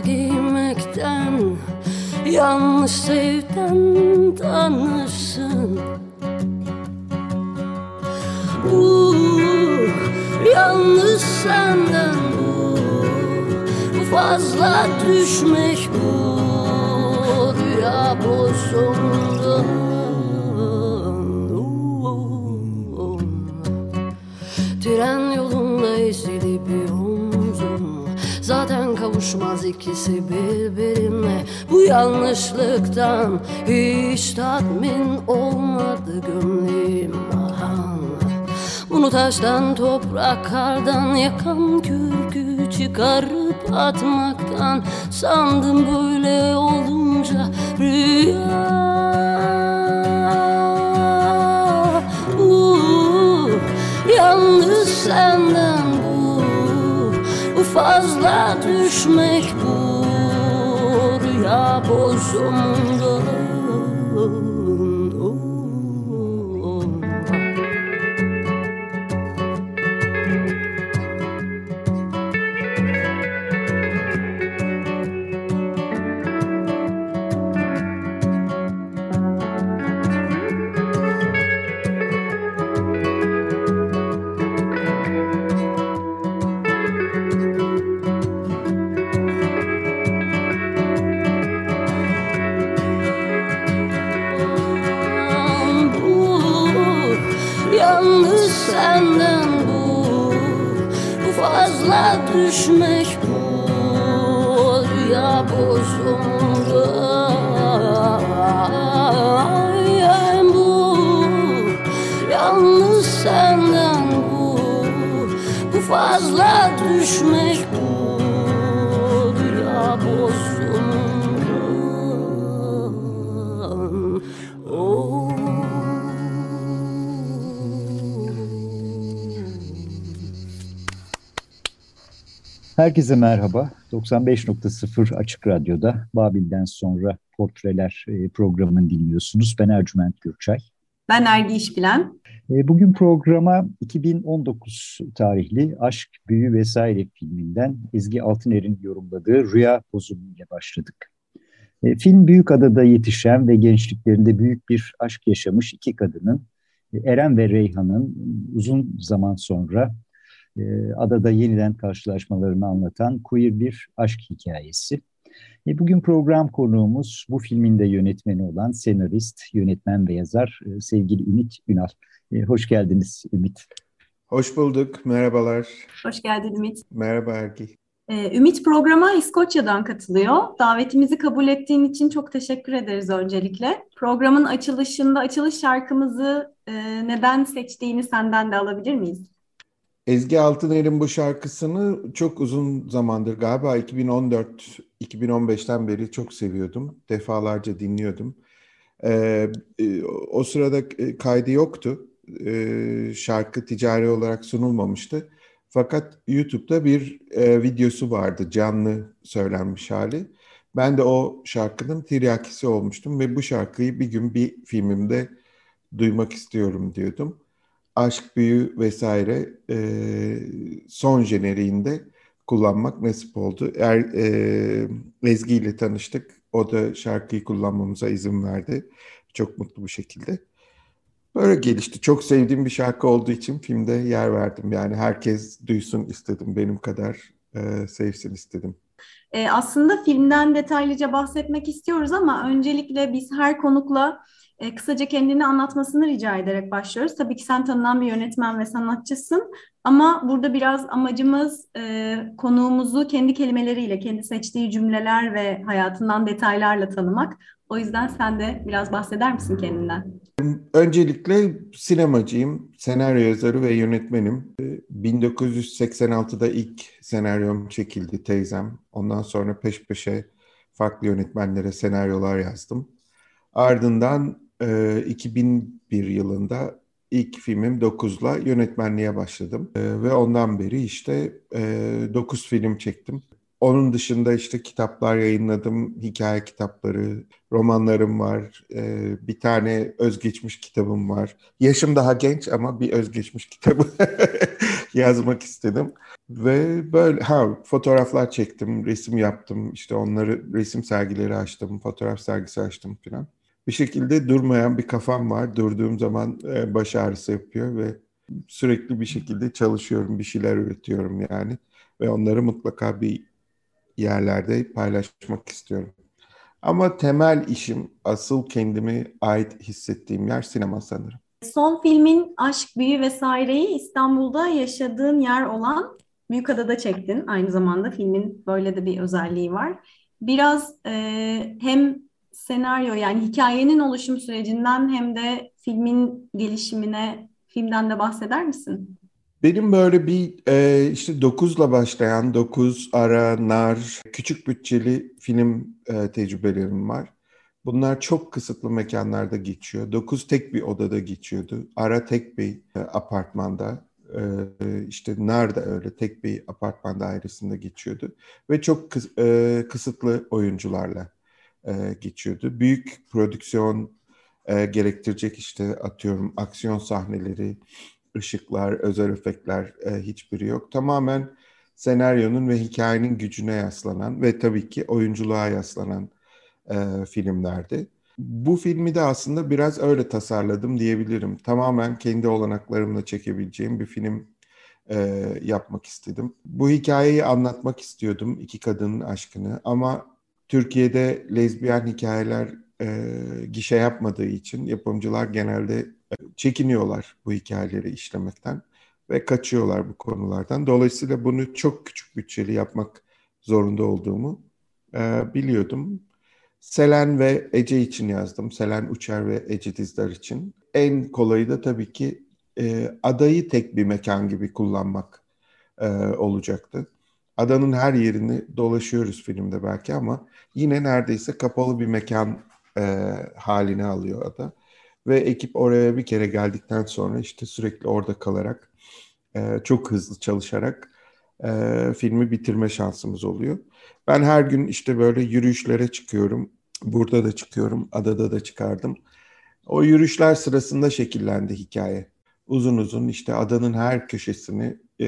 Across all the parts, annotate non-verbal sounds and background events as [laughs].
Giymekten Yanlış sevden tanırsın. Bu yalnız senden bu Fazla düşmek bu Rüya bozulmuş. Yanlışlıktan hiç tatmin olmadı gönlüm. Ahan Bunu taştan toprak kardan yakan kürkü çıkarıp atmaktan Sandım böyle olunca rüya. Uh, Yalnız senden bu, bu fazla düşmek bu rüya bozumda düşmek bu. Rüya bozumda bu. Yalnız senden bu Bu fazla düşmek bu Herkese merhaba. 95.0 Açık Radyo'da Babil'den sonra Portreler e, programını dinliyorsunuz. Ben Ercüment Gürçay. Ben Ergi İşbilen. E, bugün programa 2019 tarihli Aşk, Büyü vesaire filminden Ezgi Altıner'in yorumladığı Rüya Bozumu ile başladık. E, film Büyükada'da yetişen ve gençliklerinde büyük bir aşk yaşamış iki kadının Eren ve Reyhan'ın uzun zaman sonra e, adada yeniden karşılaşmalarını anlatan queer bir aşk hikayesi. E, bugün program konuğumuz bu filmin de yönetmeni olan senarist, yönetmen ve yazar e, sevgili Ümit Ünal. Hoş geldiniz Ümit. Hoş bulduk, merhabalar. Hoş geldin Ümit. Merhaba Ergi. Ümit programa İskoçya'dan katılıyor. Davetimizi kabul ettiğin için çok teşekkür ederiz öncelikle. Programın açılışında açılış şarkımızı neden seçtiğini senden de alabilir miyiz? Ezgi Altıner'in bu şarkısını çok uzun zamandır galiba 2014-2015'ten beri çok seviyordum. Defalarca dinliyordum. Ee, e, o sırada e, kaydı yoktu. Ee, şarkı ticari olarak sunulmamıştı. Fakat YouTube'da bir e, videosu vardı canlı söylenmiş hali. Ben de o şarkının tiryakisi olmuştum ve bu şarkıyı bir gün bir filmimde duymak istiyorum diyordum. Aşk Büyü vesaire e, son jeneriğinde kullanmak nasip oldu. Er, e, Ezgi ile tanıştık. O da şarkıyı kullanmamıza izin verdi. Çok mutlu bir şekilde. Böyle gelişti. Çok sevdiğim bir şarkı olduğu için filmde yer verdim. Yani herkes duysun istedim. Benim kadar e, sevsin istedim. E, aslında filmden detaylıca bahsetmek istiyoruz ama öncelikle biz her konukla e, kısaca kendini anlatmasını rica ederek başlıyoruz. Tabii ki sen tanınan bir yönetmen ve sanatçısın ama burada biraz amacımız e, konuğumuzu kendi kelimeleriyle, kendi seçtiği cümleler ve hayatından detaylarla tanımak. O yüzden sen de biraz bahseder misin kendinden? Öncelikle sinemacıyım, senaryo yazarı ve yönetmenim. 1986'da e, ilk senaryom çekildi teyzem. Ondan sonra peş peşe farklı yönetmenlere senaryolar yazdım. Ardından e, 2001 yılında ilk filmim 9'la yönetmenliğe başladım. E, ve ondan beri işte e, 9 film çektim. Onun dışında işte kitaplar yayınladım, hikaye kitapları, romanlarım var, e, bir tane özgeçmiş kitabım var. Yaşım daha genç ama bir özgeçmiş kitabı [laughs] yazmak istedim. Ve böyle ha fotoğraflar çektim, resim yaptım, işte onları resim sergileri açtım, fotoğraf sergisi açtım falan bir şekilde durmayan bir kafam var. Durduğum zaman e, baş ağrısı yapıyor ve sürekli bir şekilde çalışıyorum, bir şeyler üretiyorum yani. Ve onları mutlaka bir yerlerde paylaşmak istiyorum. Ama temel işim, asıl kendimi ait hissettiğim yer sinema sanırım. Son filmin Aşk, Büyü vesaireyi İstanbul'da yaşadığın yer olan Büyükada'da çektin. Aynı zamanda filmin böyle de bir özelliği var. Biraz e, hem senaryo yani hikayenin oluşum sürecinden hem de filmin gelişimine filmden de bahseder misin? Benim böyle bir e, işte 9'la başlayan 9 ara nar küçük bütçeli film e, tecrübelerim var. Bunlar çok kısıtlı mekanlarda geçiyor. 9 tek bir odada geçiyordu. Ara tek bir e, apartmanda. E, işte nar da öyle tek bir apartman dairesinde geçiyordu. Ve çok e, kısıtlı oyuncularla e, geçiyordu. Büyük prodüksiyon e, gerektirecek işte atıyorum aksiyon sahneleri, ışıklar, özel efektler e, hiçbiri yok. Tamamen senaryonun ve hikayenin gücüne yaslanan ve tabii ki oyunculuğa yaslanan e, filmlerdi. Bu filmi de aslında biraz öyle tasarladım diyebilirim. Tamamen kendi olanaklarımla çekebileceğim bir film e, yapmak istedim. Bu hikayeyi anlatmak istiyordum iki kadının aşkını ama Türkiye'de lezbiyen hikayeler e, gişe yapmadığı için yapımcılar genelde e, çekiniyorlar bu hikayeleri işlemekten ve kaçıyorlar bu konulardan. Dolayısıyla bunu çok küçük bütçeli yapmak zorunda olduğumu e, biliyordum. Selen ve Ece için yazdım. Selen Uçer ve Ece Dizdar için. En kolayı da tabii ki e, adayı tek bir mekan gibi kullanmak e, olacaktı. Adanın her yerini dolaşıyoruz filmde belki ama yine neredeyse kapalı bir mekan e, haline alıyor ada. Ve ekip oraya bir kere geldikten sonra işte sürekli orada kalarak e, çok hızlı çalışarak e, filmi bitirme şansımız oluyor. Ben her gün işte böyle yürüyüşlere çıkıyorum. Burada da çıkıyorum, adada da çıkardım. O yürüyüşler sırasında şekillendi hikaye. Uzun uzun işte adanın her köşesini e,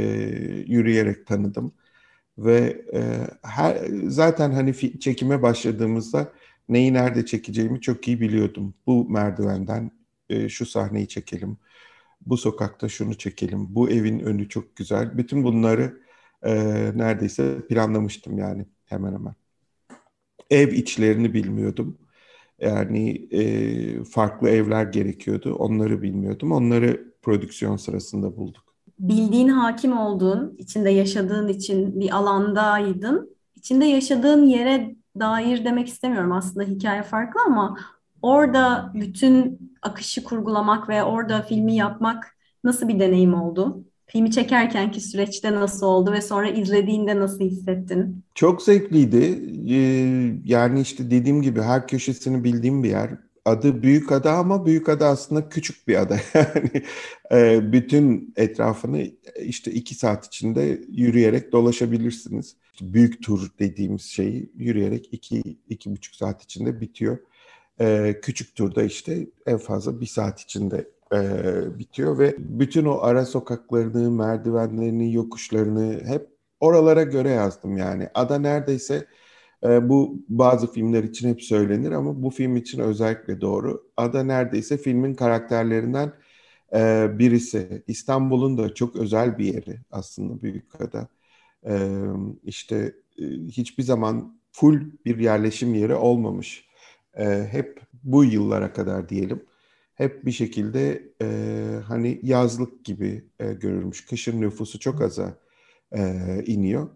yürüyerek tanıdım. Ve e, her, zaten hani çekime başladığımızda neyi nerede çekeceğimi çok iyi biliyordum. Bu merdivenden e, şu sahneyi çekelim, bu sokakta şunu çekelim, bu evin önü çok güzel. Bütün bunları e, neredeyse planlamıştım yani hemen hemen. Ev içlerini bilmiyordum. Yani e, farklı evler gerekiyordu. Onları bilmiyordum. Onları prodüksiyon sırasında bulduk bildiğin hakim olduğun, içinde yaşadığın için bir alandaydın. İçinde yaşadığın yere dair demek istemiyorum aslında hikaye farklı ama orada bütün akışı kurgulamak ve orada filmi yapmak nasıl bir deneyim oldu? Filmi çekerkenki süreçte nasıl oldu ve sonra izlediğinde nasıl hissettin? Çok zevkliydi. Ee, yani işte dediğim gibi her köşesini bildiğim bir yer. Adı Büyük Ada ama Büyük Ada aslında küçük bir ada. [laughs] Yani e, bütün etrafını işte iki saat içinde yürüyerek dolaşabilirsiniz. Büyük tur dediğimiz şeyi yürüyerek iki, iki buçuk saat içinde bitiyor. Ee, küçük turda işte en fazla bir saat içinde e, bitiyor ve bütün o ara sokaklarını, merdivenlerini, yokuşlarını hep oralara göre yazdım yani. Ada neredeyse e, bu bazı filmler için hep söylenir ama bu film için özellikle doğru. Ada neredeyse filmin karakterlerinden e, birisi. İstanbul'un da çok özel bir yeri aslında Büyükada. E, işte e, hiçbir zaman full bir yerleşim yeri olmamış. E, hep bu yıllara kadar diyelim hep bir şekilde e, hani yazlık gibi e, görülmüş. Kışın nüfusu çok aza e, iniyor.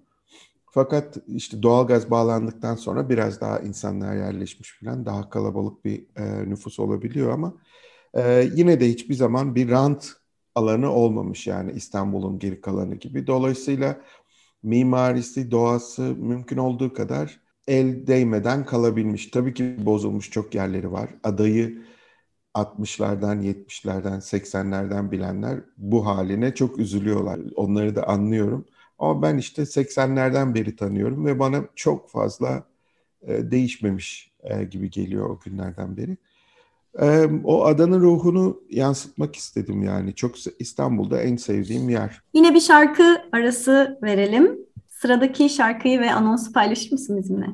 Fakat işte doğalgaz bağlandıktan sonra biraz daha insanlar yerleşmiş falan daha kalabalık bir e, nüfus olabiliyor ama e, yine de hiçbir zaman bir rant alanı olmamış yani İstanbul'un geri kalanı gibi. Dolayısıyla mimarisi, doğası mümkün olduğu kadar el değmeden kalabilmiş. Tabii ki bozulmuş çok yerleri var. Adayı 60'lardan, 70'lerden, 80'lerden bilenler bu haline çok üzülüyorlar. Onları da anlıyorum. Ama ben işte 80'lerden beri tanıyorum ve bana çok fazla e, değişmemiş e, gibi geliyor o günlerden beri. E, o adanın ruhunu yansıtmak istedim yani. Çok İstanbul'da en sevdiğim yer. Yine bir şarkı arası verelim. Sıradaki şarkıyı ve anonsu paylaşır mısın bizimle?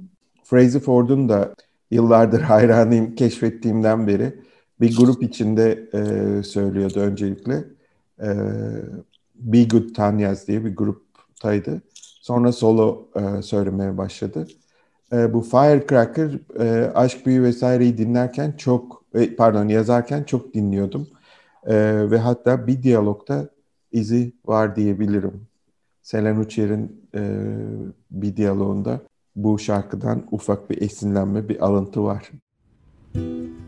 Fraser Ford'un da yıllardır hayranıyım keşfettiğimden beri bir grup içinde e, söylüyordu öncelikle. E, Be Good Tanyas diye bir gruptaydı. Sonra solo e, söylemeye başladı. E, bu Firecracker, e, Aşk Büyü vesaireyi dinlerken çok, e, pardon yazarken çok dinliyordum. E, ve hatta bir diyalogda izi var diyebilirim. Selen Uçer'in e, bir diyaloğunda bu şarkıdan ufak bir esinlenme, bir alıntı var. Müzik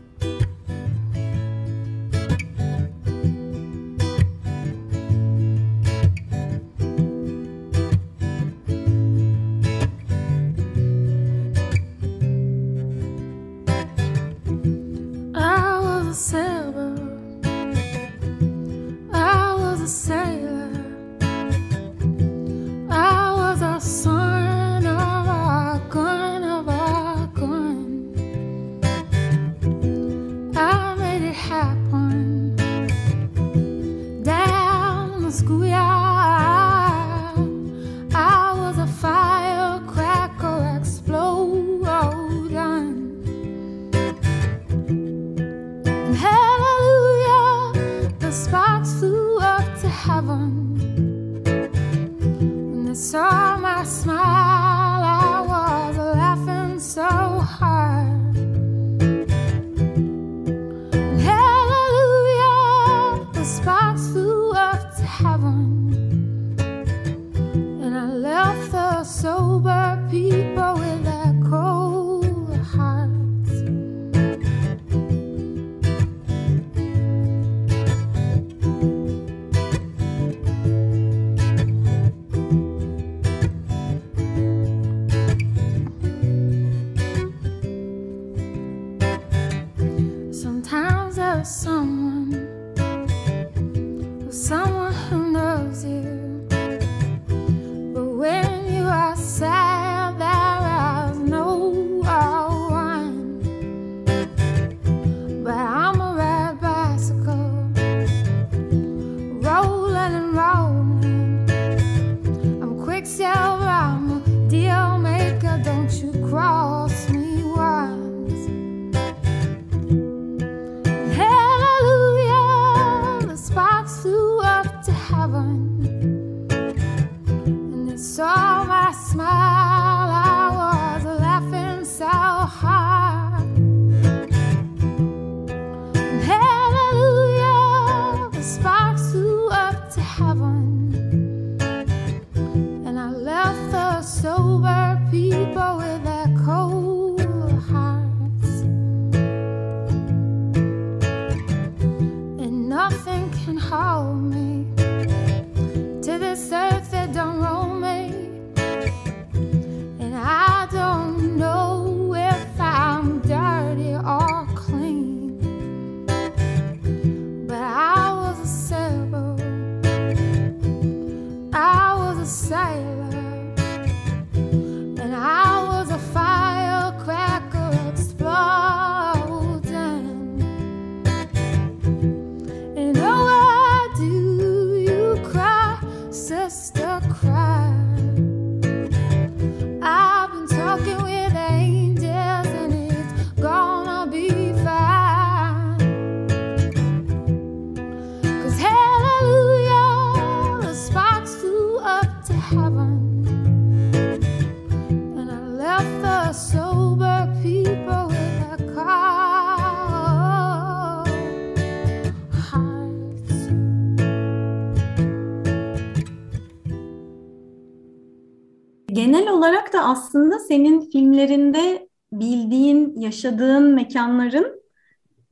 genel olarak da aslında senin filmlerinde bildiğin, yaşadığın mekanların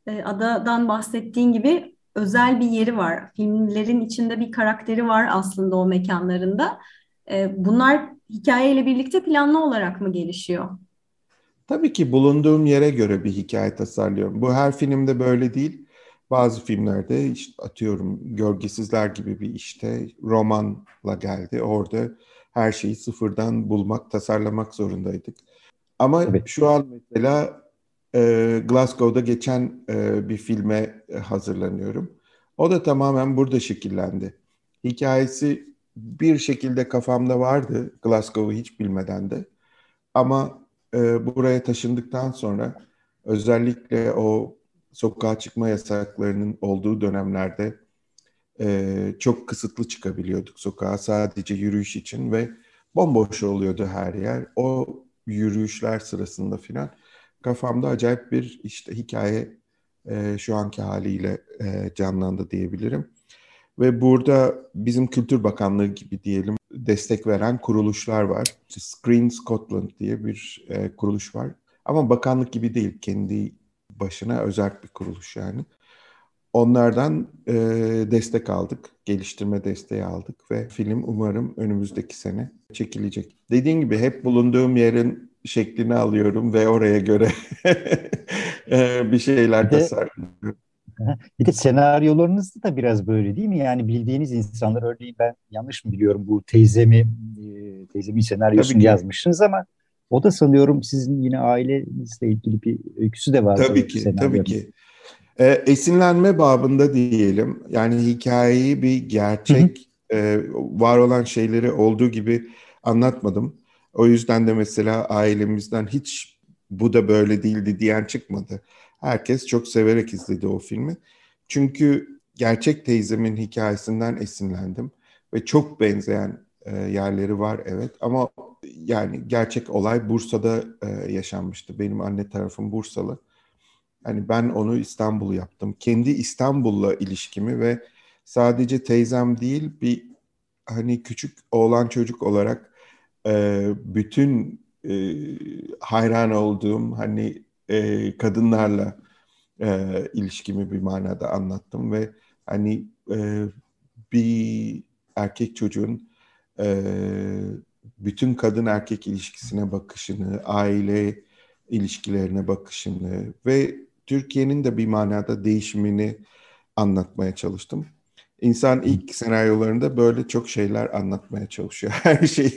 e, adadan bahsettiğin gibi özel bir yeri var. Filmlerin içinde bir karakteri var aslında o mekanlarında. E, bunlar hikayeyle birlikte planlı olarak mı gelişiyor? Tabii ki bulunduğum yere göre bir hikaye tasarlıyorum. Bu her filmde böyle değil. Bazı filmlerde işte atıyorum Gölgesizler gibi bir işte romanla geldi. Orada her şeyi sıfırdan bulmak, tasarlamak zorundaydık. Ama evet. şu an mesela e, Glasgow'da geçen e, bir filme hazırlanıyorum. O da tamamen burada şekillendi. Hikayesi bir şekilde kafamda vardı Glasgow'u hiç bilmeden de. Ama e, buraya taşındıktan sonra özellikle o sokağa çıkma yasaklarının olduğu dönemlerde e, çok kısıtlı çıkabiliyorduk sokağa sadece yürüyüş için ve bomboş oluyordu her yer. O yürüyüşler sırasında filan kafamda acayip bir işte hikaye e, şu anki haliyle e, canlandı diyebilirim. Ve burada bizim Kültür Bakanlığı gibi diyelim destek veren kuruluşlar var. Screen Scotland diye bir e, kuruluş var. Ama bakanlık gibi değil, kendi başına özel bir kuruluş yani. Onlardan e, destek aldık, geliştirme desteği aldık ve film umarım önümüzdeki sene çekilecek. Dediğim gibi hep bulunduğum yerin şeklini alıyorum ve oraya göre [laughs] e, bir şeyler tasarlıyorum. [laughs] Bir de senaryolarınız da biraz böyle değil mi? Yani bildiğiniz insanlar örneğin ben yanlış mı biliyorum bu teyzemi e, teyzemin senaryosunu yazmışsınız ama o da sanıyorum sizin yine ailenizle ilgili bir öyküsü de var. Tabii ki, tabii ki. E, esinlenme babında diyelim. Yani hikayeyi bir gerçek, e, var olan şeyleri olduğu gibi anlatmadım. O yüzden de mesela ailemizden hiç bu da böyle değildi diyen çıkmadı. Herkes çok severek izledi o filmi. Çünkü gerçek teyzemin hikayesinden esinlendim ve çok benzeyen e, yerleri var evet ama yani gerçek olay Bursa'da e, yaşanmıştı. Benim anne tarafım Bursalı. Hani ben onu İstanbul yaptım. Kendi İstanbul'la ilişkimi ve sadece teyzem değil bir hani küçük oğlan çocuk olarak e, bütün e, hayran olduğum hani e, kadınlarla e, ilişkimi bir manada anlattım ve hani e, bir erkek çocuğun e, bütün kadın erkek ilişkisine bakışını, aile ilişkilerine bakışını ve Türkiye'nin de bir manada değişimini anlatmaya çalıştım. İnsan ilk senaryolarında böyle çok şeyler anlatmaya çalışıyor. [laughs] Her şeyi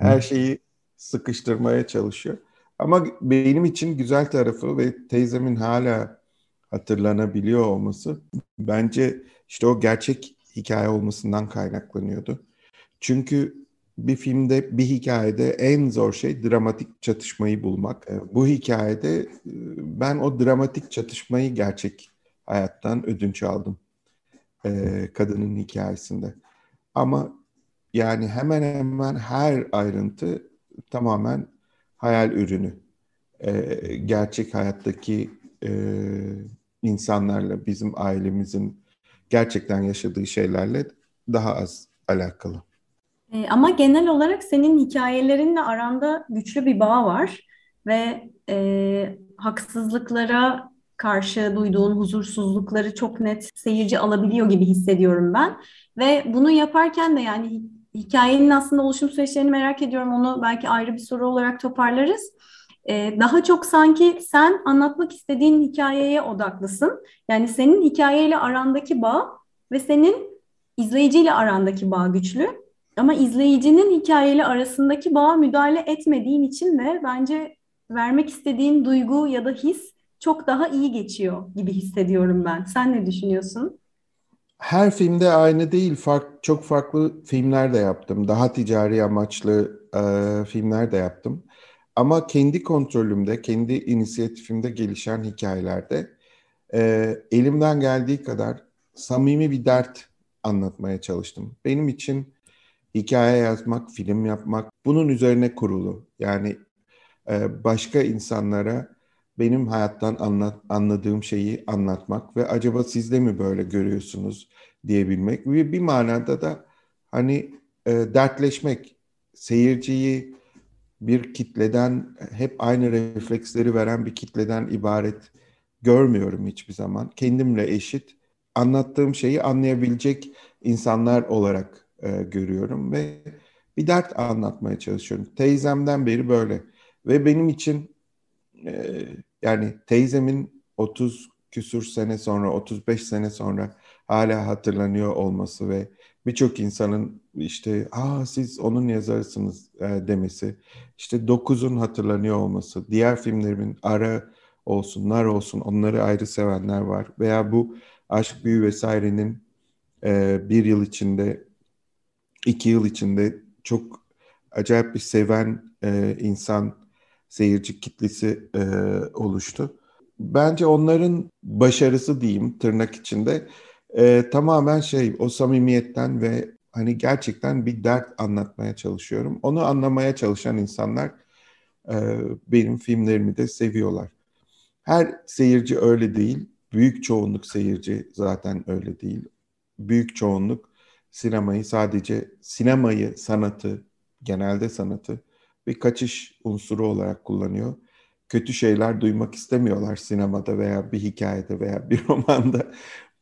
her şeyi sıkıştırmaya çalışıyor. Ama benim için güzel tarafı ve teyzemin hala hatırlanabiliyor olması bence işte o gerçek hikaye olmasından kaynaklanıyordu. Çünkü bir filmde, bir hikayede en zor şey dramatik çatışmayı bulmak. E, bu hikayede e, ben o dramatik çatışmayı gerçek hayattan ödünç aldım. E, kadının hikayesinde. Ama yani hemen hemen her ayrıntı tamamen hayal ürünü. Gerçek hayattaki insanlarla, bizim ailemizin gerçekten yaşadığı şeylerle daha az alakalı. E, ama genel olarak senin hikayelerinle aranda güçlü bir bağ var ve e, haksızlıklara karşı duyduğun huzursuzlukları çok net seyirci alabiliyor gibi hissediyorum ben. Ve bunu yaparken de yani hikayenin aslında oluşum süreçlerini merak ediyorum. Onu belki ayrı bir soru olarak toparlarız. Ee, daha çok sanki sen anlatmak istediğin hikayeye odaklısın. Yani senin hikayeyle arandaki bağ ve senin izleyiciyle arandaki bağ güçlü. Ama izleyicinin hikayeyle arasındaki bağa müdahale etmediğin için de bence vermek istediğin duygu ya da his çok daha iyi geçiyor gibi hissediyorum ben. Sen ne düşünüyorsun? Her filmde aynı değil. Fark, çok farklı filmler de yaptım. Daha ticari amaçlı e, filmler de yaptım. Ama kendi kontrolümde, kendi inisiyatifimde gelişen hikayelerde e, elimden geldiği kadar samimi bir dert anlatmaya çalıştım. Benim için hikaye yazmak, film yapmak bunun üzerine kurulu. Yani e, başka insanlara benim hayattan anlat, anladığım şeyi anlatmak ve acaba siz de mi böyle görüyorsunuz diyebilmek ve bir manada da hani e, dertleşmek seyirciyi bir kitleden hep aynı refleksleri veren bir kitleden ibaret görmüyorum hiçbir zaman. Kendimle eşit anlattığım şeyi anlayabilecek insanlar olarak e, görüyorum ve bir dert anlatmaya çalışıyorum. Teyzemden beri böyle ve benim için e, yani teyzemin 30 küsur sene sonra 35 sene sonra hala hatırlanıyor olması ve birçok insanın işte aa siz onun yazarısınız e, demesi, işte Dokuz'un hatırlanıyor olması, diğer filmlerimin Ara olsun, Nar olsun onları ayrı sevenler var veya bu Aşk Büyü vesairenin e, bir yıl içinde, iki yıl içinde çok acayip bir seven e, insan, seyirci kitlesi e, oluştu. Bence onların başarısı diyeyim tırnak içinde e, tamamen şey o samimiyetten ve hani gerçekten bir dert anlatmaya çalışıyorum. Onu anlamaya çalışan insanlar e, benim filmlerimi de seviyorlar. Her seyirci öyle değil. Büyük çoğunluk seyirci zaten öyle değil. Büyük çoğunluk sinemayı sadece sinemayı, sanatı, genelde sanatı bir kaçış unsuru olarak kullanıyor. Kötü şeyler duymak istemiyorlar sinemada veya bir hikayede veya bir [laughs] romanda.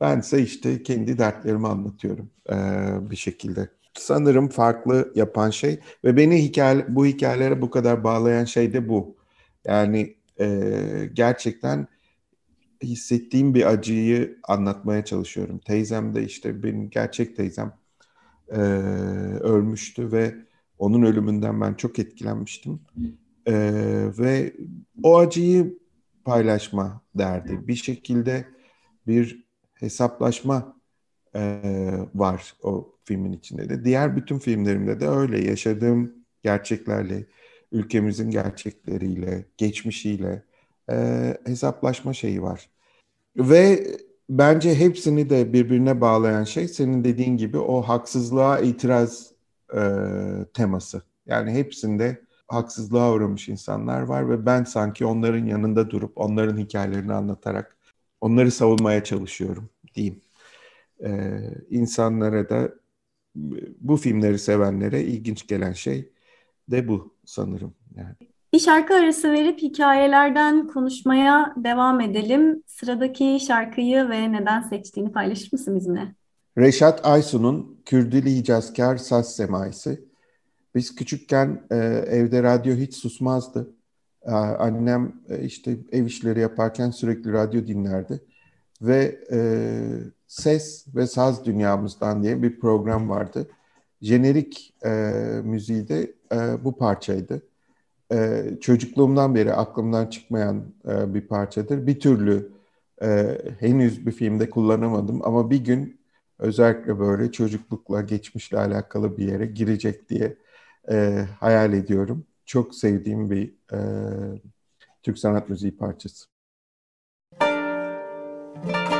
Bense işte kendi dertlerimi anlatıyorum e, bir şekilde. Sanırım farklı yapan şey ve beni hikaye, bu hikayelere bu kadar bağlayan şey de bu. Yani e, gerçekten hissettiğim bir acıyı anlatmaya çalışıyorum. Teyzem de işte benim gerçek teyzem e, ölmüştü ve onun ölümünden ben çok etkilenmiştim. E, ve o acıyı paylaşma derdi. Bir şekilde bir hesaplaşma e, var o filmin içinde de. Diğer bütün filmlerimde de öyle yaşadığım gerçeklerle, ülkemizin gerçekleriyle, geçmişiyle e, hesaplaşma şeyi var. Ve bence hepsini de birbirine bağlayan şey senin dediğin gibi o haksızlığa itiraz e, teması. Yani hepsinde haksızlığa uğramış insanlar var ve ben sanki onların yanında durup onların hikayelerini anlatarak onları savunmaya çalışıyorum diyeyim. Ee, insanlara da bu filmleri sevenlere ilginç gelen şey de bu sanırım. Yani. Bir şarkı arası verip hikayelerden konuşmaya devam edelim. Sıradaki şarkıyı ve neden seçtiğini paylaşır mısın bizimle? Reşat Aysun'un Kürdili Hicazkar Saz Semaisi. Biz küçükken e, evde radyo hiç susmazdı. E, annem e, işte ev işleri yaparken sürekli radyo dinlerdi. Ve e, Ses ve Saz Dünyamızdan diye bir program vardı. Jenerik e, müziği de e, bu parçaydı. E, çocukluğumdan beri aklımdan çıkmayan e, bir parçadır. Bir türlü e, henüz bir filmde kullanamadım ama bir gün özellikle böyle çocuklukla, geçmişle alakalı bir yere girecek diye e, hayal ediyorum. Çok sevdiğim bir Türk sanat müziği parçası. için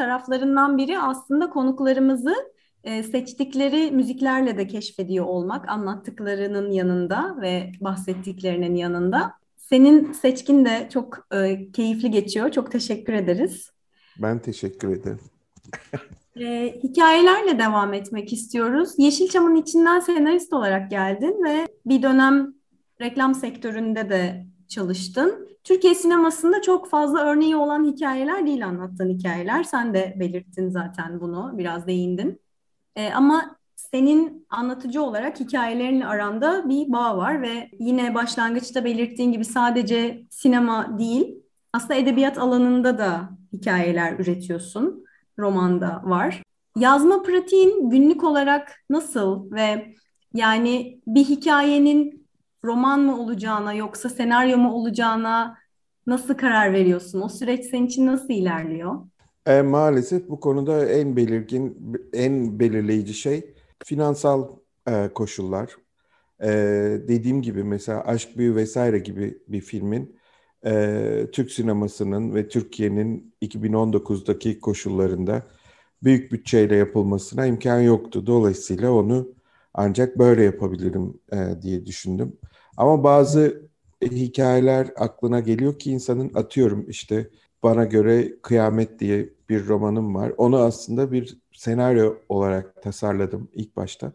taraflarından biri aslında konuklarımızı e, seçtikleri müziklerle de keşfediyor olmak, anlattıklarının yanında ve bahsettiklerinin yanında. Senin seçkin de çok e, keyifli geçiyor. Çok teşekkür ederiz. Ben teşekkür ederim. e, hikayelerle devam etmek istiyoruz. Yeşilçam'ın içinden senarist olarak geldin ve bir dönem reklam sektöründe de çalıştın. Türkiye sinemasında çok fazla örneği olan hikayeler değil anlattığın hikayeler. Sen de belirttin zaten bunu, biraz değindin. E, ama senin anlatıcı olarak hikayelerin aranda bir bağ var ve yine başlangıçta belirttiğin gibi sadece sinema değil, aslında edebiyat alanında da hikayeler üretiyorsun. Romanda var. Yazma pratiğin günlük olarak nasıl ve yani bir hikayenin roman mı olacağına yoksa senaryo mu olacağına nasıl karar veriyorsun? O süreç senin için nasıl ilerliyor? E, maalesef bu konuda en belirgin, en belirleyici şey finansal e, koşullar. E, dediğim gibi mesela Aşk Büyü vesaire gibi bir filmin e, Türk sinemasının ve Türkiye'nin 2019'daki koşullarında büyük bütçeyle yapılmasına imkan yoktu. Dolayısıyla onu ancak böyle yapabilirim e, diye düşündüm. Ama bazı hikayeler aklına geliyor ki insanın atıyorum işte bana göre Kıyamet diye bir romanım var. Onu aslında bir senaryo olarak tasarladım ilk başta.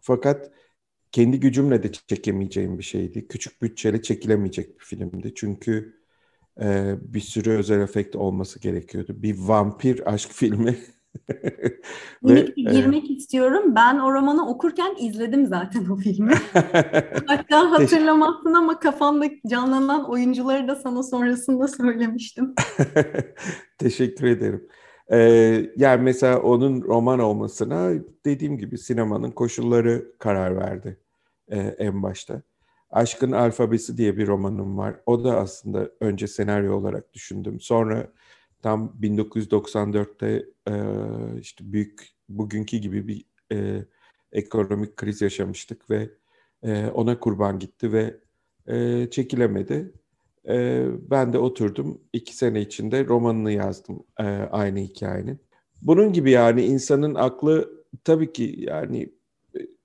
Fakat kendi gücümle de çekemeyeceğim bir şeydi. Küçük bütçeyle çekilemeyecek bir filmdi. Çünkü e, bir sürü özel efekt olması gerekiyordu. Bir vampir aşk filmi. [laughs] Bir girmek e, istiyorum. Ben o romanı okurken izledim zaten o filmi. [laughs] Hatta hatırlamazsın ama kafamda canlanan oyuncuları da sana sonrasında söylemiştim. [laughs] Teşekkür ederim. Ee, yani mesela onun roman olmasına dediğim gibi sinemanın koşulları karar verdi e, en başta. Aşkın Alfabesi diye bir romanım var. O da aslında önce senaryo olarak düşündüm. Sonra tam 1994'te e, işte büyük bugünkü gibi bir e, ekonomik kriz yaşamıştık ve e, ona kurban gitti ve çekilemedi. Ben de oturdum iki sene içinde romanını yazdım aynı hikayenin. Bunun gibi yani insanın aklı tabii ki yani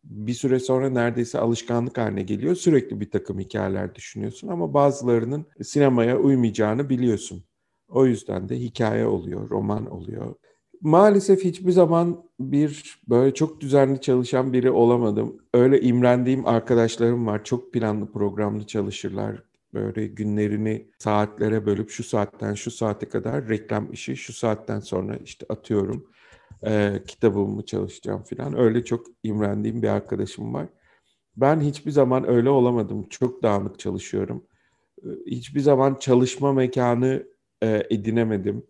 bir süre sonra neredeyse alışkanlık haline geliyor. Sürekli bir takım hikayeler düşünüyorsun ama bazılarının sinemaya uymayacağını biliyorsun. O yüzden de hikaye oluyor, roman oluyor. Maalesef hiçbir zaman bir böyle çok düzenli çalışan biri olamadım. Öyle imrendiğim arkadaşlarım var. Çok planlı programlı çalışırlar. Böyle günlerini saatlere bölüp şu saatten şu saate kadar reklam işi, şu saatten sonra işte atıyorum e, kitabımı çalışacağım falan. Öyle çok imrendiğim bir arkadaşım var. Ben hiçbir zaman öyle olamadım. Çok dağınık çalışıyorum. Hiçbir zaman çalışma mekanı e, edinemedim.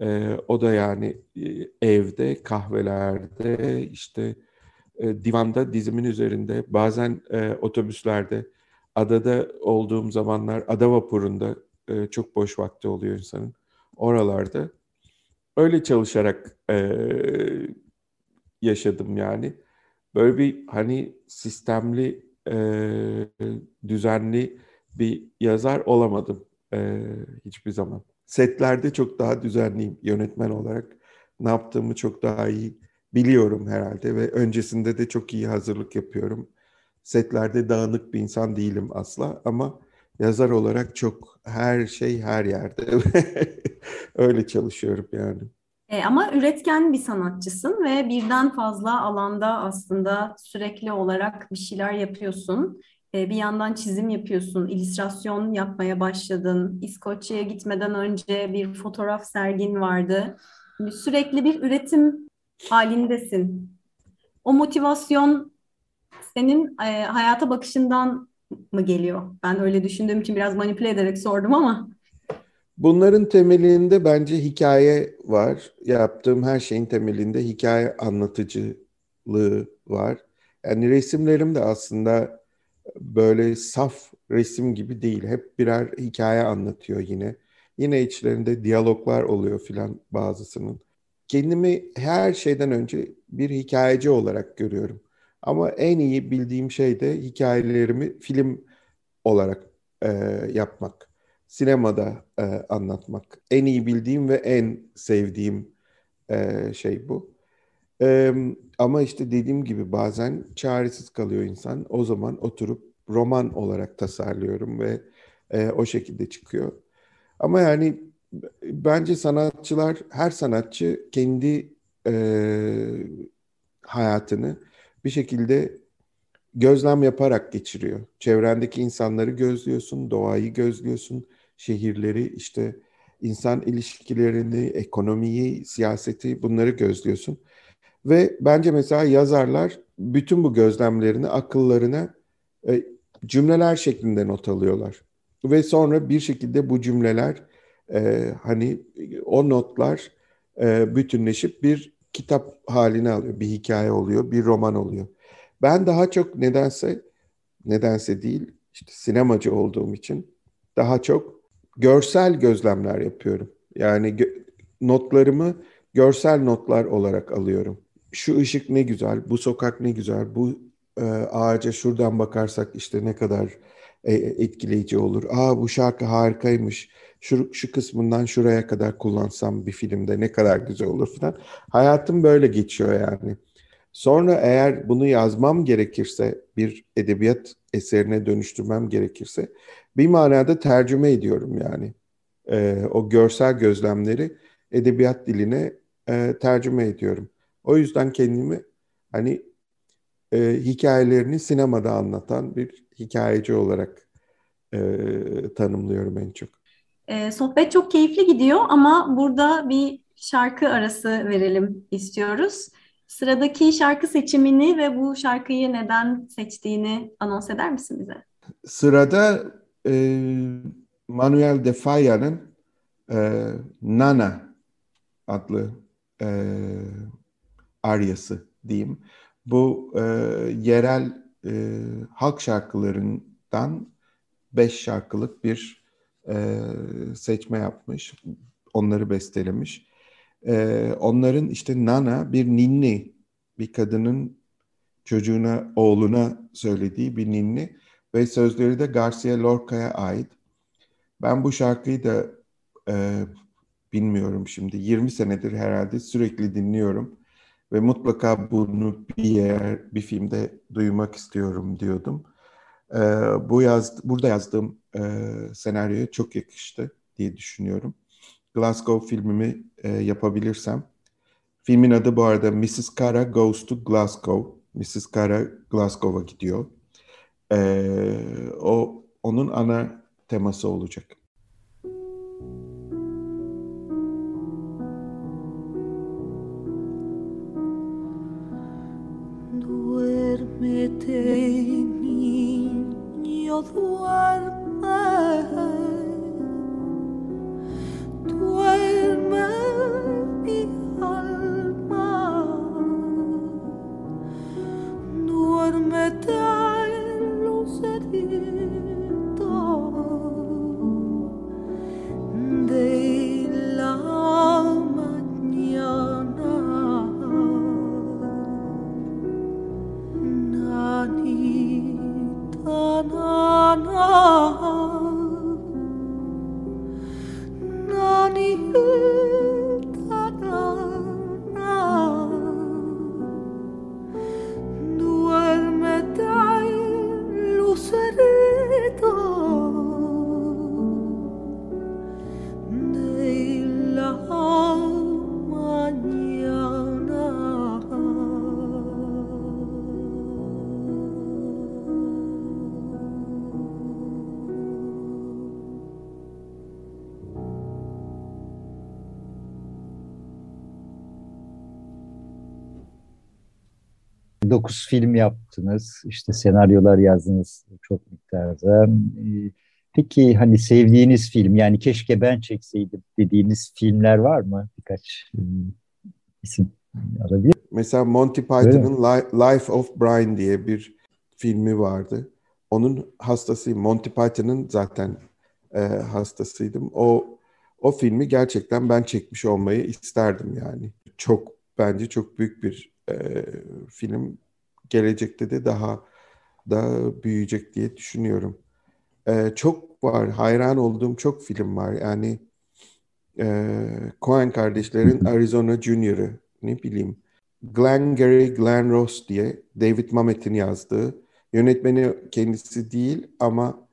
E, o da yani e, evde, kahvelerde, işte e, divanda, dizimin üzerinde, bazen e, otobüslerde, adada olduğum zamanlar, ada vapurunda e, çok boş vakti oluyor insanın. Oralarda öyle çalışarak e, yaşadım yani. Böyle bir hani sistemli, e, düzenli bir yazar olamadım e, hiçbir zaman. Setlerde çok daha düzenliyim yönetmen olarak. Ne yaptığımı çok daha iyi biliyorum herhalde ve öncesinde de çok iyi hazırlık yapıyorum. Setlerde dağınık bir insan değilim asla ama yazar olarak çok her şey her yerde. [laughs] Öyle çalışıyorum yani. E, ama üretken bir sanatçısın ve birden fazla alanda aslında sürekli olarak bir şeyler yapıyorsun. E, bir yandan çizim yapıyorsun, illüstrasyon yapmaya başladın. İskoçya'ya gitmeden önce bir fotoğraf sergin vardı. Sürekli bir üretim halindesin. O motivasyon senin e, hayata bakışından mı geliyor? Ben öyle düşündüğüm için biraz manipüle ederek sordum ama. Bunların temelinde bence hikaye var. Yaptığım her şeyin temelinde hikaye anlatıcılığı var. Yani resimlerim de aslında böyle saf resim gibi değil. Hep birer hikaye anlatıyor yine. Yine içlerinde diyaloglar oluyor filan bazısının. Kendimi her şeyden önce bir hikayeci olarak görüyorum. Ama en iyi bildiğim şey de hikayelerimi film olarak e, yapmak. sinemada e, anlatmak. En iyi bildiğim ve en sevdiğim e, şey bu. E, ama işte dediğim gibi bazen çaresiz kalıyor insan. O zaman oturup roman olarak tasarlıyorum ve e, o şekilde çıkıyor. Ama yani bence sanatçılar, her sanatçı kendi e, hayatını bir şekilde gözlem yaparak geçiriyor. Çevrendeki insanları gözlüyorsun, doğayı gözlüyorsun, şehirleri, işte insan ilişkilerini, ekonomiyi, siyaseti bunları gözlüyorsun. Ve bence mesela yazarlar bütün bu gözlemlerini akıllarına e, cümleler şeklinde not alıyorlar. Ve sonra bir şekilde bu cümleler e, hani o notlar e, bütünleşip bir kitap haline alıyor. Bir hikaye oluyor, bir roman oluyor. Ben daha çok nedense, nedense değil, işte sinemacı olduğum için daha çok görsel gözlemler yapıyorum. Yani gö- notlarımı görsel notlar olarak alıyorum. Şu ışık ne güzel, bu sokak ne güzel, bu e, ağaca şuradan bakarsak işte ne kadar e, etkileyici olur. Aa bu şarkı harikaymış. Şu, şu kısmından şuraya kadar kullansam bir filmde ne kadar güzel olur falan. Hayatım böyle geçiyor yani. Sonra eğer bunu yazmam gerekirse, bir edebiyat eserine dönüştürmem gerekirse bir manada tercüme ediyorum yani. E, o görsel gözlemleri edebiyat diline e, tercüme ediyorum. O yüzden kendimi hani e, hikayelerini sinemada anlatan bir hikayeci olarak e, tanımlıyorum en çok. E, sohbet çok keyifli gidiyor ama burada bir şarkı arası verelim istiyoruz. Sıradaki şarkı seçimini ve bu şarkıyı neden seçtiğini anons eder misin bize? Sırada e, Manuel de Falla'nın e, Nana adlı e, aryası diyeyim. Bu e, yerel e, halk şarkılarından beş şarkılık bir e, seçme yapmış. Onları bestelemiş. E, onların işte Nana bir ninni, bir kadının çocuğuna, oğluna söylediği bir ninni ve sözleri de Garcia Lorca'ya ait. Ben bu şarkıyı da e, bilmiyorum şimdi 20 senedir herhalde sürekli dinliyorum ve mutlaka bunu bir yer bir filmde duymak istiyorum diyordum. E, bu yaz burada yazdığım e, senaryoya çok yakıştı diye düşünüyorum. Glasgow filmimi e, yapabilirsem. Filmin adı bu arada Mrs. Kara Goes to Glasgow. Mrs. Kara Glasgow'a gidiyor. E, o onun ana teması olacak. Duérmete, niño, duerme. 9 film yaptınız, işte senaryolar yazdınız çok miktarda. Ee, peki hani sevdiğiniz film yani keşke ben çekseydim dediğiniz filmler var mı? Birkaç e, isim alabilir. Mesela Monty Python'ın Life of Brian diye bir filmi vardı. Onun hastasıyım. Monty Python'ın zaten e, hastasıydım. O o filmi gerçekten ben çekmiş olmayı isterdim yani. Çok bence çok büyük bir e, film. Gelecekte de daha daha büyüyecek diye düşünüyorum. E, çok var, hayran olduğum çok film var. Yani e, Coen kardeşlerin Arizona Junior'ı, ne bileyim. Glenn Gary, Glenn Ross diye David Mamet'in yazdığı. Yönetmeni kendisi değil ama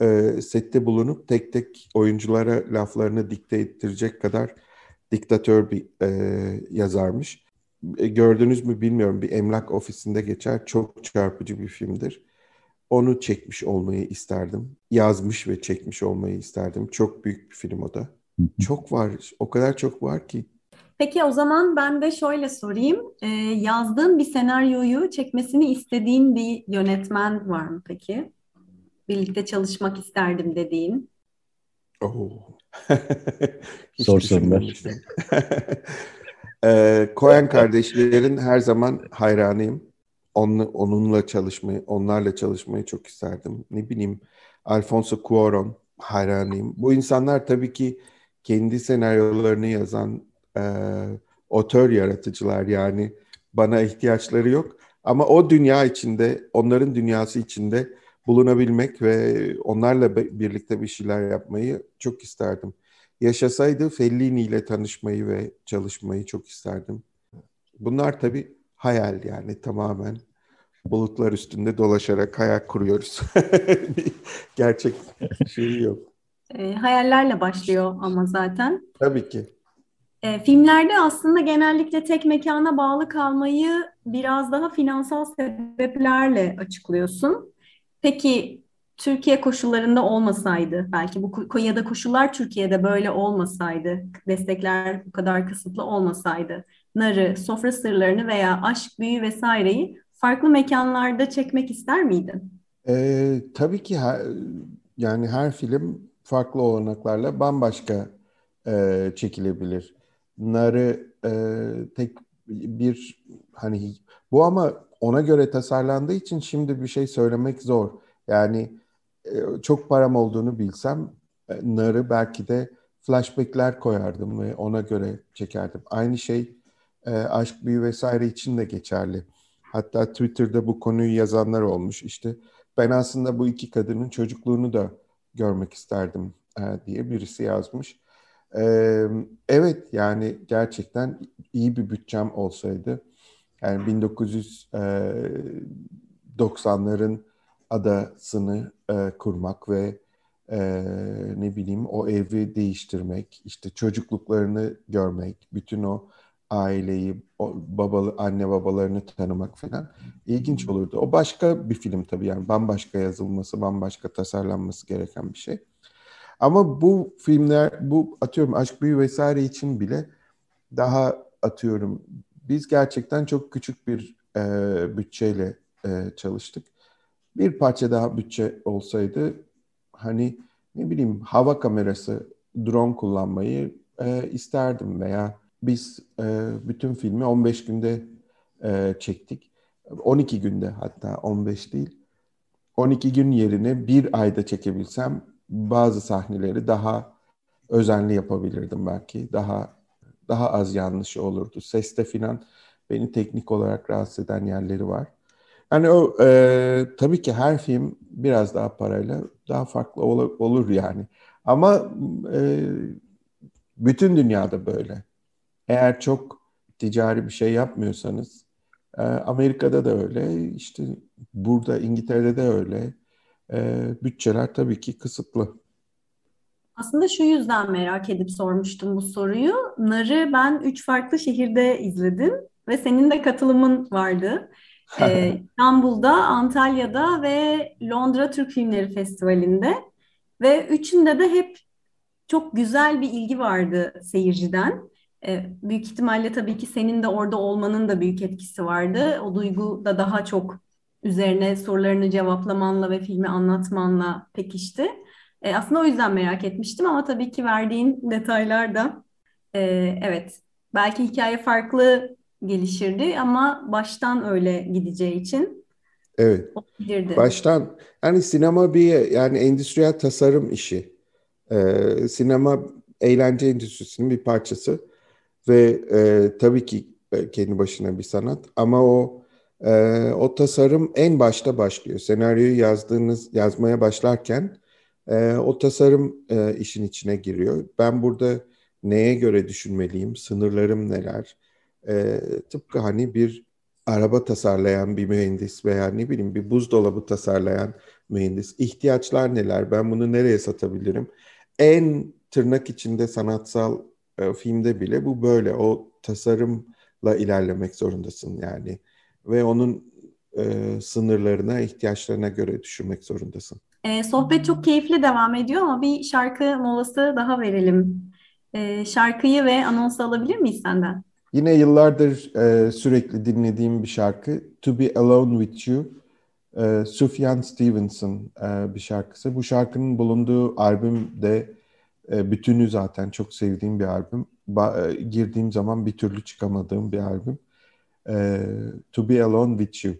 e, sette bulunup tek tek oyunculara laflarını dikte ettirecek kadar diktatör bir e, yazarmış. E, gördünüz mü bilmiyorum bir emlak ofisinde geçer. Çok çarpıcı bir filmdir. Onu çekmiş olmayı isterdim. Yazmış ve çekmiş olmayı isterdim. Çok büyük bir film o da. Çok var. O kadar çok var ki. Peki o zaman ben de şöyle sorayım. Ee, yazdığın bir senaryoyu çekmesini istediğin bir yönetmen var mı peki? Birlikte çalışmak isterdim dediğin. Oo. [laughs] Sorular. düşünmemiştim. [laughs] Ee, Coen kardeşlerin her zaman hayranıyım. Onunla, onunla çalışmayı, onlarla çalışmayı çok isterdim. Ne bileyim, Alfonso Cuarón hayranıyım. Bu insanlar tabii ki kendi senaryolarını yazan e, otör yaratıcılar yani bana ihtiyaçları yok. Ama o dünya içinde, onların dünyası içinde bulunabilmek ve onlarla birlikte bir şeyler yapmayı çok isterdim. Yaşasaydı Fellini ile tanışmayı ve çalışmayı çok isterdim. Bunlar tabii hayal yani tamamen bulutlar üstünde dolaşarak hayal kuruyoruz. [laughs] Gerçek şey yok. Ee, hayallerle başlıyor ama zaten. Tabii ki. E, filmlerde aslında genellikle tek mekana bağlı kalmayı biraz daha finansal sebeplerle açıklıyorsun. Peki Türkiye koşullarında olmasaydı, belki bu ko- ya da koşullar Türkiye'de böyle olmasaydı, destekler bu kadar kısıtlı olmasaydı, Narı, Sofra Sırlarını veya Aşk, Büyü vesaireyi farklı mekanlarda çekmek ister miydin? Ee, tabii ki her, yani her film farklı olanaklarla bambaşka e, çekilebilir. Narı e, tek bir hani bu ama ona göre tasarlandığı için şimdi bir şey söylemek zor. Yani çok param olduğunu bilsem e, Narı belki de flashbackler koyardım ve ona göre çekerdim. Aynı şey e, Aşk Büyü vesaire için de geçerli. Hatta Twitter'da bu konuyu yazanlar olmuş. İşte ben aslında bu iki kadının çocukluğunu da görmek isterdim e, diye birisi yazmış. E, evet yani gerçekten iyi bir bütçem olsaydı yani 1990'ların adasını e, kurmak ve e, ne bileyim o evi değiştirmek, işte çocukluklarını görmek, bütün o aileyi, o babalı, anne babalarını tanımak falan ilginç olurdu. O başka bir film tabii yani bambaşka yazılması, bambaşka tasarlanması gereken bir şey. Ama bu filmler, bu atıyorum Aşk Büyü vesaire için bile daha atıyorum biz gerçekten çok küçük bir e, bütçeyle e, çalıştık. Bir parça daha bütçe olsaydı hani ne bileyim hava kamerası, drone kullanmayı e, isterdim veya biz e, bütün filmi 15 günde e, çektik. 12 günde hatta 15 değil. 12 gün yerine bir ayda çekebilsem bazı sahneleri daha özenli yapabilirdim belki. Daha daha az yanlış olurdu. Seste filan beni teknik olarak rahatsız eden yerleri var. Yani o e, tabii ki her film biraz daha parayla daha farklı olur, olur yani. Ama e, bütün dünyada böyle. Eğer çok ticari bir şey yapmıyorsanız e, Amerika'da da öyle, işte burada İngiltere'de de öyle. E, bütçeler tabii ki kısıtlı. Aslında şu yüzden merak edip sormuştum bu soruyu. Nar'ı ben üç farklı şehirde izledim ve senin de katılımın vardı. [laughs] Ee, İstanbul'da, Antalya'da ve Londra Türk Filmleri Festivali'nde ve üçünde de hep çok güzel bir ilgi vardı seyirciden. Ee, büyük ihtimalle tabii ki senin de orada olmanın da büyük etkisi vardı. O duygu da daha çok üzerine sorularını cevaplamanla ve filmi anlatmanla pekişti. Ee, aslında o yüzden merak etmiştim ama tabii ki verdiğin detaylar da e, evet belki hikaye farklı gelişirdi ama baştan öyle gideceği için Evet. olabilirdi. Baştan yani sinema bir yani endüstriyel tasarım işi. Ee, sinema eğlence endüstrisinin bir parçası ve e, tabii ki e, kendi başına bir sanat ama o e, o tasarım en başta başlıyor. Senaryoyu yazdığınız yazmaya başlarken E, o tasarım e, işin içine giriyor. Ben burada neye göre düşünmeliyim, sınırlarım neler? E, tıpkı hani bir araba tasarlayan bir mühendis veya ne bileyim bir buzdolabı tasarlayan mühendis. ihtiyaçlar neler? Ben bunu nereye satabilirim? En tırnak içinde sanatsal e, filmde bile bu böyle. O tasarımla ilerlemek zorundasın yani. Ve onun e, sınırlarına, ihtiyaçlarına göre düşünmek zorundasın. E, sohbet çok keyifli devam ediyor ama bir şarkı molası daha verelim. E, şarkıyı ve anonsu alabilir miyiz senden? Yine yıllardır e, sürekli dinlediğim bir şarkı To Be Alone With You. E, Sufjan Stevenson e, bir şarkısı. Bu şarkının bulunduğu albüm de e, bütünü zaten çok sevdiğim bir albüm. Ba, e, girdiğim zaman bir türlü çıkamadığım bir albüm. E, to Be Alone With You.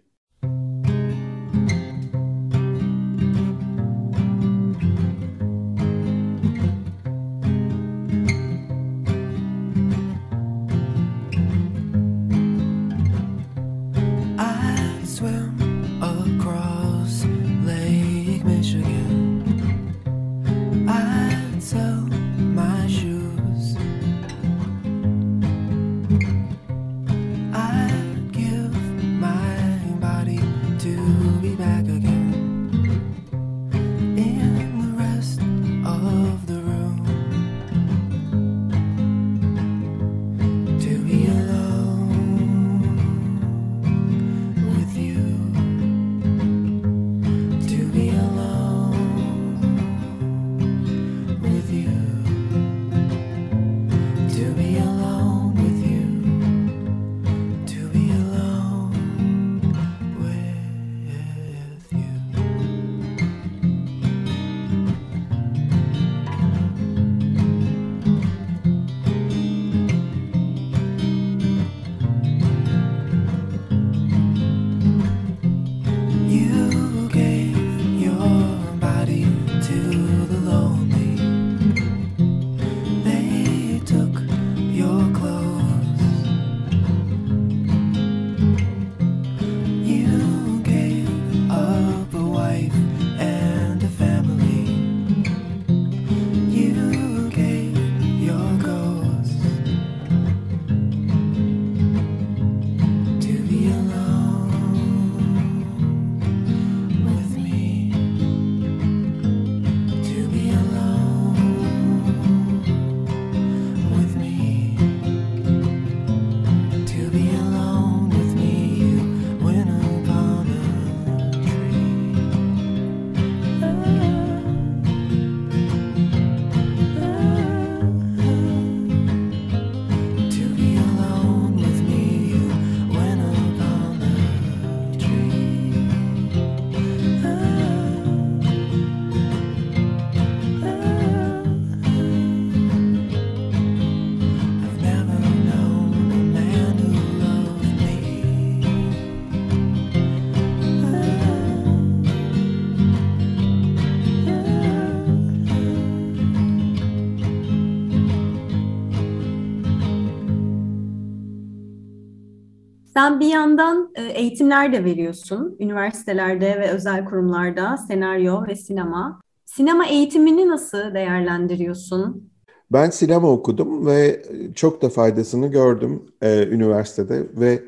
Sen bir yandan e, eğitimler de veriyorsun. Üniversitelerde ve özel kurumlarda senaryo ve sinema. Sinema eğitimini nasıl değerlendiriyorsun? Ben sinema okudum ve çok da faydasını gördüm e, üniversitede ve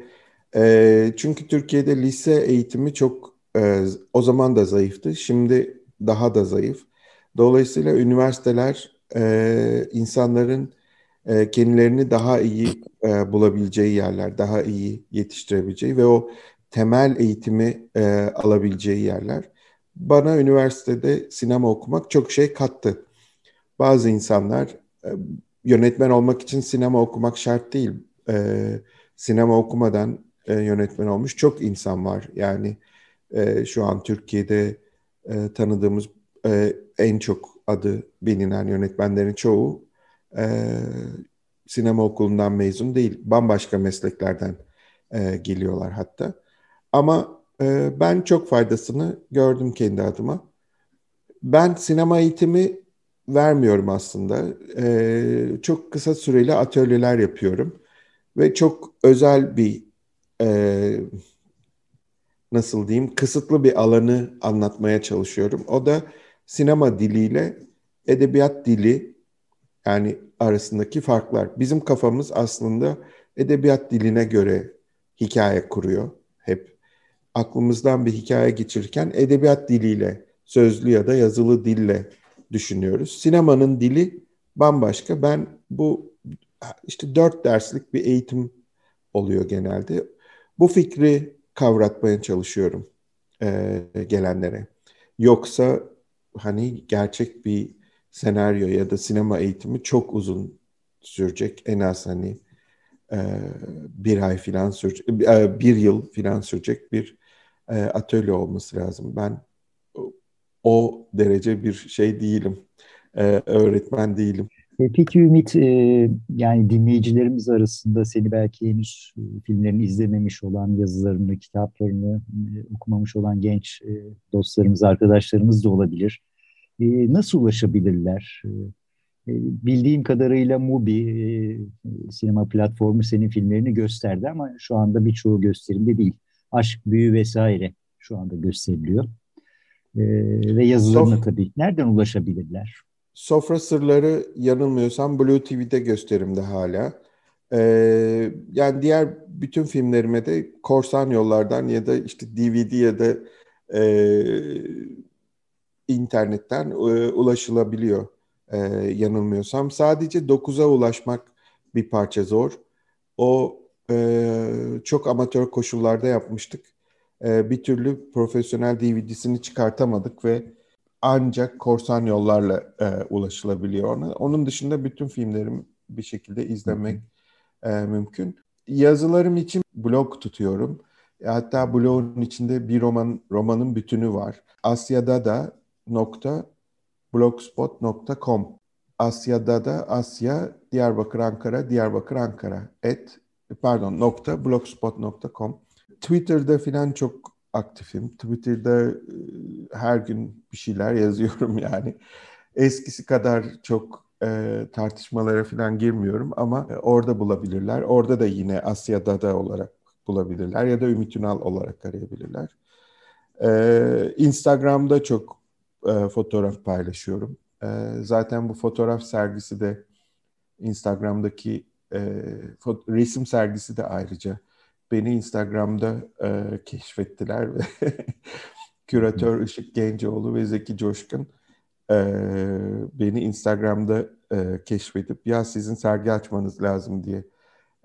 e, çünkü Türkiye'de lise eğitimi çok e, o zaman da zayıftı, şimdi daha da zayıf. Dolayısıyla üniversiteler e, insanların e, kendilerini daha iyi e, bulabileceği yerler, daha iyi yetiştirebileceği ve o temel eğitimi e, alabileceği yerler. Bana üniversitede sinema okumak çok şey kattı. Bazı insanlar yönetmen olmak için sinema okumak şart değil. sinema okumadan yönetmen olmuş çok insan var. Yani şu an Türkiye'de tanıdığımız en çok adı bilinen yönetmenlerin çoğu e, sinema okulundan mezun değil. Bambaşka mesleklerden e, geliyorlar hatta. Ama e, ben çok faydasını gördüm kendi adıma. Ben sinema eğitimi vermiyorum aslında. E, çok kısa süreli atölyeler yapıyorum. Ve çok özel bir e, nasıl diyeyim kısıtlı bir alanı anlatmaya çalışıyorum. O da sinema diliyle edebiyat dili yani arasındaki farklar. Bizim kafamız aslında edebiyat diline göre hikaye kuruyor hep. Aklımızdan bir hikaye geçirirken edebiyat diliyle, sözlü ya da yazılı dille düşünüyoruz. Sinemanın dili bambaşka. Ben bu işte dört derslik bir eğitim oluyor genelde. Bu fikri kavratmaya çalışıyorum e, gelenlere. Yoksa hani gerçek bir senaryo ya da sinema eğitimi çok uzun sürecek. En az hani e, bir ay falan sürecek, e, bir yıl falan sürecek bir e, atölye olması lazım. Ben o derece bir şey değilim, e, öğretmen değilim. E, peki Ümit, e, yani dinleyicilerimiz arasında seni belki henüz e, filmlerini izlememiş olan, yazılarını, kitaplarını okumamış olan genç dostlarımız, arkadaşlarımız da olabilir. Nasıl ulaşabilirler? Bildiğim kadarıyla Mubi sinema platformu senin filmlerini gösterdi ama şu anda birçoğu gösterimde değil. Aşk, Büyü vesaire şu anda gösteriliyor. Ve yazılarına tabii. Nereden ulaşabilirler? Sofra Sırları yanılmıyorsam Blue TV'de gösterimde hala. Ee, yani diğer bütün filmlerime de korsan yollardan ya da işte DVD ya da e, internetten e, ulaşılabiliyor e, yanılmıyorsam. Sadece 9'a ulaşmak bir parça zor. O e, çok amatör koşullarda yapmıştık. E, bir türlü profesyonel DVD'sini çıkartamadık ve ancak korsan yollarla e, ulaşılabiliyor ona. Onun dışında bütün filmlerim bir şekilde izlemek e, mümkün. Yazılarım için blog tutuyorum. Hatta blogun içinde bir roman romanın bütünü var. Asya'da da blogspot.com Asya'da da Asya Diyarbakır Ankara Diyarbakır Ankara et pardon nokta blogspot.com Twitter'da filan çok aktifim. Twitter'da e, her gün bir şeyler [laughs] yazıyorum yani. Eskisi kadar çok e, tartışmalara falan girmiyorum ama e, orada bulabilirler. Orada da yine Asya'da da olarak bulabilirler ya da Ümit Ünal olarak arayabilirler. E, Instagram'da çok e, fotoğraf paylaşıyorum. E, zaten bu fotoğraf sergisi de Instagram'daki e, resim sergisi de ayrıca beni Instagram'da e, keşfettiler ve [laughs] küratör Işık Gencoğlu ve Zeki Coşkun e, beni Instagram'da e, keşfedip ya sizin sergi açmanız lazım diye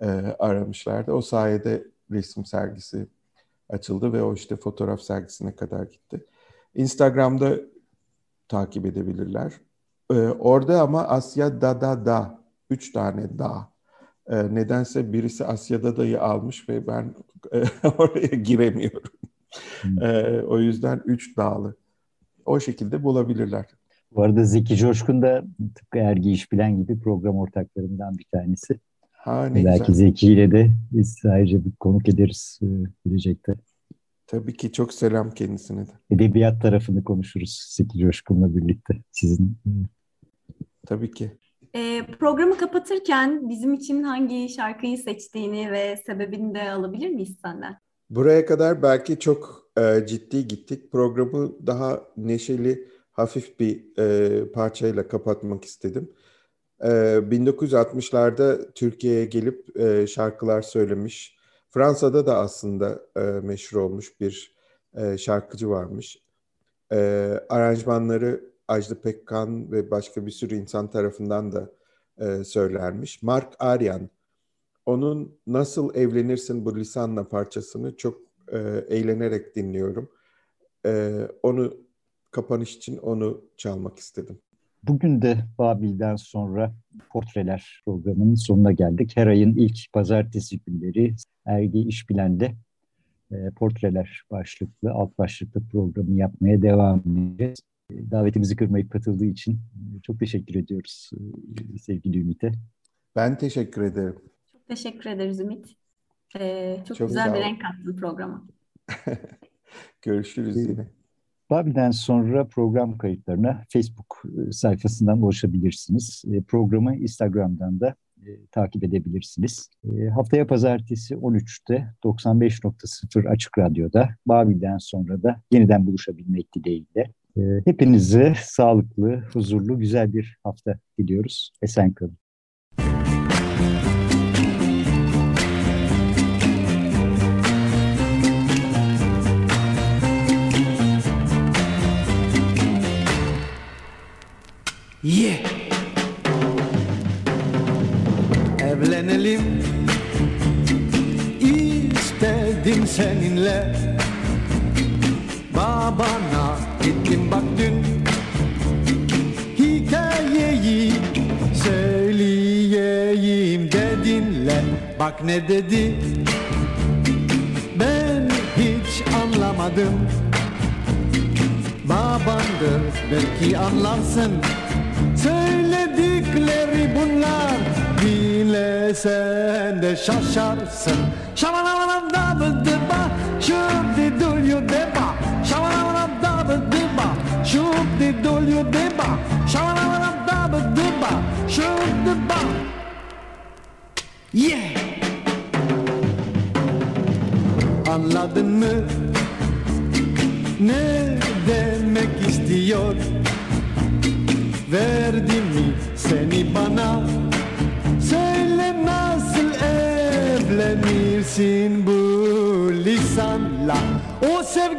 e, aramışlardı. O sayede resim sergisi açıldı ve o işte fotoğraf sergisine kadar gitti. Instagram'da takip edebilirler. E, orada ama Asya da da da üç tane da e, nedense birisi Asya'da dayı almış ve ben [laughs] e, oraya giremiyorum. E, o yüzden üç dağlı. O şekilde bulabilirler. Bu arada Zeki Coşkun da tıpkı Ergi İşbilen gibi program ortaklarından bir tanesi. Ha, ne Belki güzel. Zeki ile de biz ayrıca bir konuk ederiz e, gelecekte. Tabii ki çok selam kendisine de. Edebiyat tarafını konuşuruz Zeki Coşkun'la birlikte sizin. Tabii ki. E, programı kapatırken bizim için hangi şarkıyı seçtiğini ve sebebini de alabilir miyiz senden? Buraya kadar belki çok e, ciddi gittik. Programı daha neşeli, hafif bir e, parçayla kapatmak istedim. E, 1960'larda Türkiye'ye gelip e, şarkılar söylemiş. Fransa'da da aslında e, meşhur olmuş bir e, şarkıcı varmış. E, aranjmanları Ajda Pekkan ve başka bir sürü insan tarafından da e, söylenmiş. Mark Aryan, onun Nasıl Evlenirsin Bu Lisanla parçasını çok e, eğlenerek dinliyorum. E, onu kapanış için onu çalmak istedim. Bugün de Babil'den sonra Portreler programının sonuna geldik. Her ayın ilk pazartesi günleri Ergi İşbilen'de e, Portreler başlıklı, alt başlıklı programı yapmaya devam edeceğiz davetimizi kırmayıp katıldığı için e, çok teşekkür ediyoruz e, sevgili Ümit'e. Ben teşekkür ederim. Çok teşekkür ederiz Ümit. Ee, çok, çok güzel bir renk kattın programa. [laughs] Görüşürüz yine. Babil'den sonra program kayıtlarına Facebook e, sayfasından ulaşabilirsiniz. Programı Instagram'dan da takip edebilirsiniz. Haftaya pazartesi 13'te 95.0 Açık Radyo'da Babil'den sonra da yeniden buluşabilmek dileğiyle. E, hepinize sağlıklı, huzurlu, güzel bir hafta diliyoruz. Esen kalın. Yeah. Evlenelim. İstedim seninle. Babana gittim bak dün. Hikayeyi söyleyeyim de dinle Bak ne dedi? Ben hiç anlamadım. Babandır belki anlarsın Bile sen de şaşarsın. Şamanamalam da bıdıba Şubdi dulyu deba Şamanamalam da bıdıba Şubdi dulyu deba Şamanamalam da bıdıba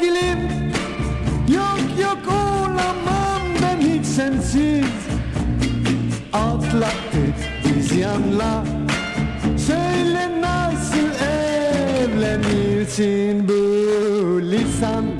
sevgilim. Yok yok olamam ben hiç sensiz. Atlattık biz yanla. Söyle nasıl evlenirsin bu lisanla